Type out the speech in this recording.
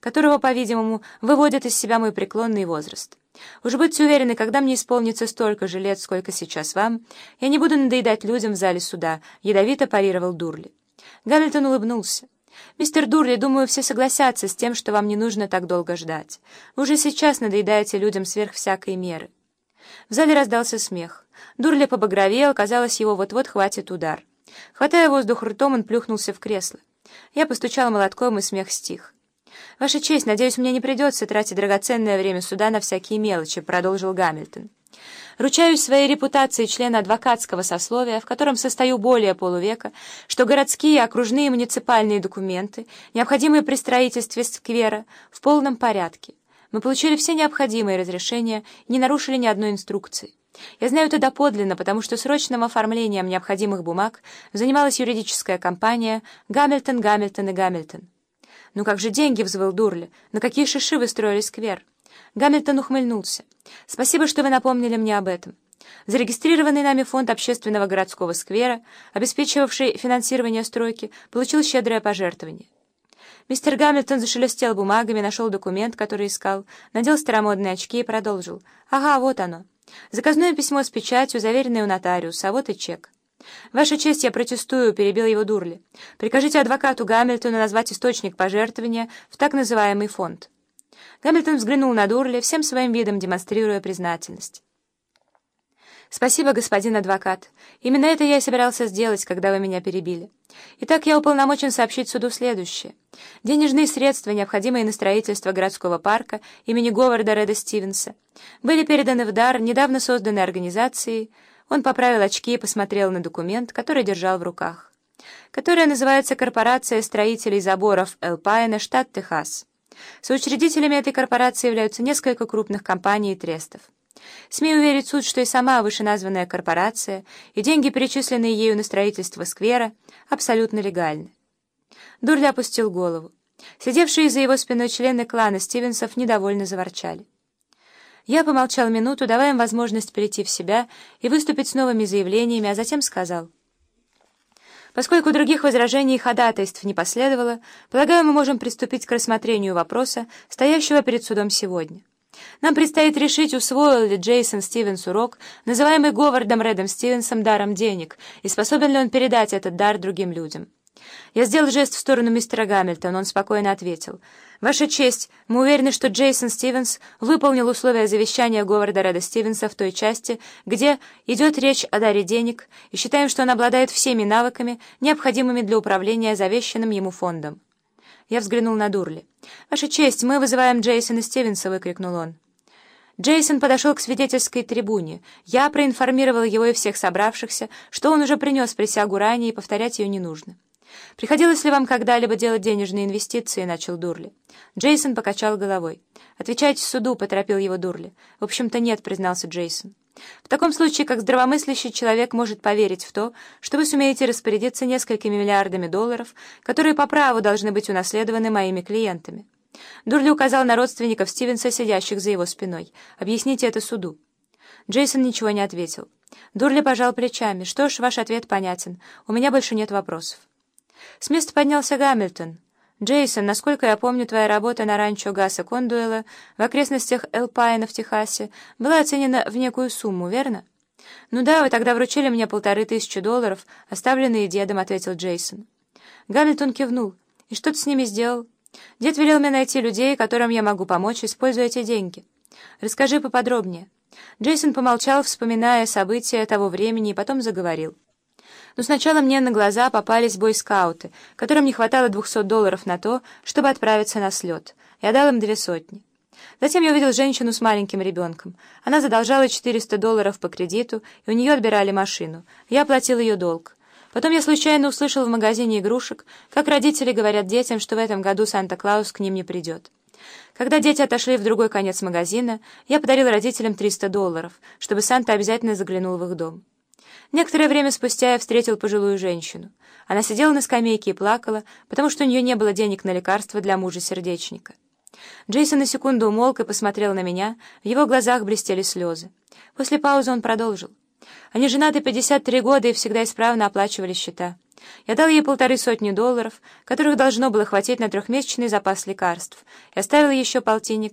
которого, по-видимому, выводит из себя мой преклонный возраст. Уж будьте уверены, когда мне исполнится столько же лет, сколько сейчас вам, я не буду надоедать людям в зале суда», — ядовито парировал Дурли. Гамильтон улыбнулся. «Мистер Дурли, думаю, все согласятся с тем, что вам не нужно так долго ждать. Вы уже сейчас надоедаете людям сверх всякой меры». В зале раздался смех. Дурли побагровел, казалось, его вот-вот хватит удар. Хватая воздух ртом, он плюхнулся в кресло. Я постучала молотком, и смех стих. «Ваша честь, надеюсь, мне не придется тратить драгоценное время суда на всякие мелочи», — продолжил Гамильтон. «Ручаюсь своей репутацией члена адвокатского сословия, в котором состою более полувека, что городские, окружные муниципальные документы, необходимые при строительстве сквера, в полном порядке. Мы получили все необходимые разрешения не нарушили ни одной инструкции. Я знаю это доподлинно, потому что срочным оформлением необходимых бумаг занималась юридическая компания «Гамильтон, Гамильтон и Гамильтон». «Ну как же деньги?» — взвыл Дурли. «На какие шиши вы строили сквер?» Гамильтон ухмыльнулся. «Спасибо, что вы напомнили мне об этом. Зарегистрированный нами фонд общественного городского сквера, обеспечивавший финансирование стройки, получил щедрое пожертвование. Мистер Гамильтон зашелестел бумагами, нашел документ, который искал, надел старомодные очки и продолжил. «Ага, вот оно. Заказное письмо с печатью, заверенное у нотариуса, а вот и чек». «Ваша честь, я протестую», — перебил его Дурли. «Прикажите адвокату Гамильтону назвать источник пожертвования в так называемый фонд». Гамильтон взглянул на Дурли, всем своим видом демонстрируя признательность. «Спасибо, господин адвокат. Именно это я и собирался сделать, когда вы меня перебили. Итак, я уполномочен сообщить суду следующее. Денежные средства, необходимые на строительство городского парка имени Говарда Реда Стивенса, были переданы в дар недавно созданной организацией. Он поправил очки и посмотрел на документ, который держал в руках, которая называется «Корпорация строителей заборов Элпайна, штат Техас». Соучредителями этой корпорации являются несколько крупных компаний и трестов. Смею уверить суд, что и сама вышеназванная корпорация, и деньги, перечисленные ею на строительство сквера, абсолютно легальны. Дурли опустил голову. Сидевшие за его спиной члены клана Стивенсов недовольно заворчали. Я помолчал минуту, давая им возможность прийти в себя и выступить с новыми заявлениями, а затем сказал. Поскольку других возражений и ходатайств не последовало, полагаю, мы можем приступить к рассмотрению вопроса, стоящего перед судом сегодня. Нам предстоит решить, усвоил ли Джейсон Стивенс урок, называемый Говардом Редом Стивенсом даром денег, и способен ли он передать этот дар другим людям. Я сделал жест в сторону мистера Гамильтона, он спокойно ответил. «Ваша честь, мы уверены, что Джейсон Стивенс выполнил условия завещания Говарда Реда Стивенса в той части, где идет речь о даре денег, и считаем, что он обладает всеми навыками, необходимыми для управления завещанным ему фондом». Я взглянул на Дурли. «Ваша честь, мы вызываем Джейсона Стивенса!» — выкрикнул он. Джейсон подошел к свидетельской трибуне. Я проинформировал его и всех собравшихся, что он уже принес присягу ранее, и повторять ее не нужно. «Приходилось ли вам когда-либо делать денежные инвестиции?» — начал Дурли. Джейсон покачал головой. «Отвечайте суду», — поторопил его Дурли. «В общем-то, нет», — признался Джейсон. В таком случае, как здравомыслящий человек может поверить в то, что вы сумеете распорядиться несколькими миллиардами долларов, которые по праву должны быть унаследованы моими клиентами. Дурли указал на родственников Стивенса, сидящих за его спиной. «Объясните это суду». Джейсон ничего не ответил. Дурли пожал плечами. «Что ж, ваш ответ понятен. У меня больше нет вопросов». С места поднялся Гамильтон. «Джейсон, насколько я помню, твоя работа на ранчо Гаса Кондуэла в окрестностях Элпайна в Техасе была оценена в некую сумму, верно?» «Ну да, вы тогда вручили мне полторы тысячи долларов, оставленные дедом», — ответил Джейсон. Гамильтон кивнул. «И что ты с ними сделал?» «Дед велел мне найти людей, которым я могу помочь, используя эти деньги. Расскажи поподробнее». Джейсон помолчал, вспоминая события того времени, и потом заговорил. Но сначала мне на глаза попались бойскауты, которым не хватало 200 долларов на то, чтобы отправиться на слет. Я дал им две сотни. Затем я увидел женщину с маленьким ребенком. Она задолжала 400 долларов по кредиту, и у нее отбирали машину. Я оплатил ее долг. Потом я случайно услышал в магазине игрушек, как родители говорят детям, что в этом году Санта-Клаус к ним не придет. Когда дети отошли в другой конец магазина, я подарил родителям 300 долларов, чтобы Санта обязательно заглянул в их дом. Некоторое время спустя я встретил пожилую женщину. Она сидела на скамейке и плакала, потому что у нее не было денег на лекарства для мужа-сердечника. Джейсон на секунду умолк и посмотрел на меня, в его глазах блестели слезы. После паузы он продолжил. Они женаты 53 года и всегда исправно оплачивали счета. Я дал ей полторы сотни долларов, которых должно было хватить на трехмесячный запас лекарств, и оставил еще полтинник